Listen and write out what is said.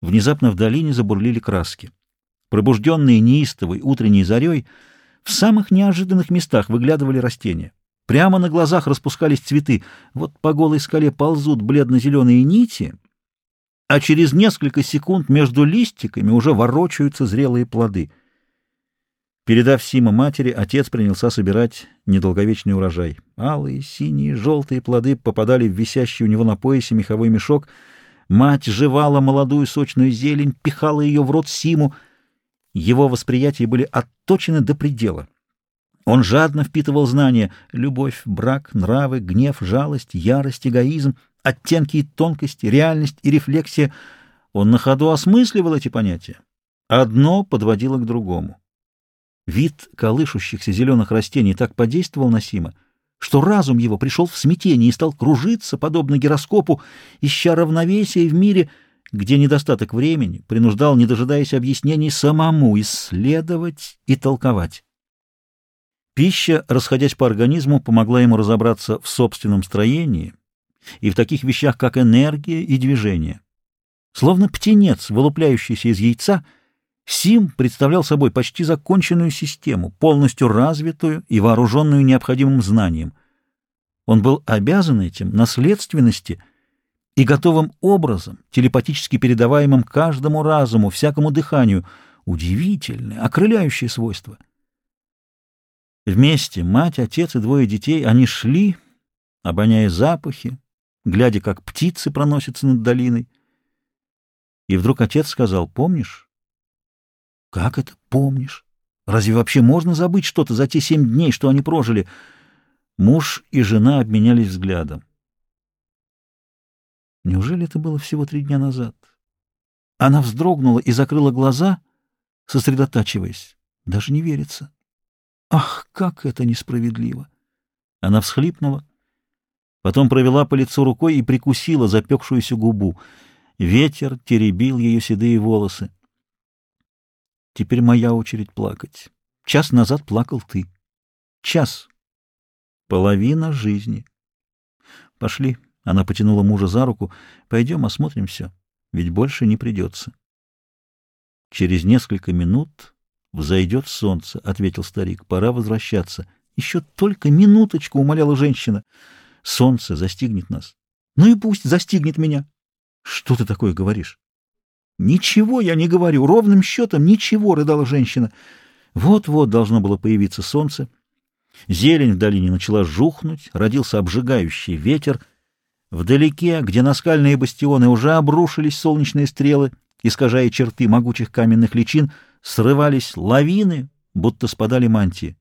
Внезапно в долине забурлили краски. Пробужденные неистовой утренней зарей, в самых неожиданных местах выглядывали растения. Прямо на глазах распускались цветы. Вот по голой скале ползут бледно-зеленые нити, а через несколько секунд между листиками уже ворочаются зрелые плоды. Передав Сима матери, отец принялся собирать недолговечный урожай. Алые, синие, желтые плоды попадали в висящий у него на поясе меховой мешок. Мать жевала молодую сочную зелень, пихала ее в рот Симу. Его восприятия были отточены до предела. Он жадно впитывал знания — любовь, брак, нравы, гнев, жалость, ярость, эгоизм, оттенки и тонкости, реальность и рефлексия. Он на ходу осмысливал эти понятия. Одно подводило к другому. Вид колышущихся зеленых растений так подействовал на Сима, что разум его пришел в смятение и стал кружиться, подобно гироскопу, ища равновесия в мире, где недостаток времени принуждал, не дожидаясь объяснений, самому исследовать и толковать. Пища, расходясь по организму, помогла ему разобраться в собственном строении и в таких вещах, как энергия и движение. Словно птенец, вылупляющийся из яйца, Сим представлял собой почти законченную систему, полностью развитую и вооруженную необходимым знанием. Он был обязан этим наследственности и готовым образом, телепатически передаваемым каждому разуму, всякому дыханию, удивительное, окрыляющее свойство — Вместе, мать, отец и двое детей, они шли, обоняя запахи, глядя, как птицы проносятся над долиной. И вдруг отец сказал, помнишь? Как это помнишь? Разве вообще можно забыть что-то за те семь дней, что они прожили? Муж и жена обменялись взглядом. Неужели это было всего три дня назад? Она вздрогнула и закрыла глаза, сосредотачиваясь. Даже не верится. Ах, как это несправедливо! Она всхлипнула, потом провела по лицу рукой и прикусила запекшуюся губу. Ветер теребил ее седые волосы. Теперь моя очередь плакать. Час назад плакал ты. Час. Половина жизни. Пошли. Она потянула мужа за руку. Пойдем осмотрим все, ведь больше не придется. Через несколько минут «Взойдет солнце», — ответил старик. «Пора возвращаться». «Еще только минуточку», — умоляла женщина. «Солнце застигнет нас». «Ну и пусть застигнет меня». «Что ты такое говоришь?» «Ничего я не говорю. Ровным счетом ничего», — рыдала женщина. Вот-вот должно было появиться солнце. Зелень в долине начала жухнуть, родился обжигающий ветер. Вдалеке, где наскальные бастионы уже обрушились солнечные стрелы, искажая черты могучих каменных личин, срывались лавины, будто спадали мантии.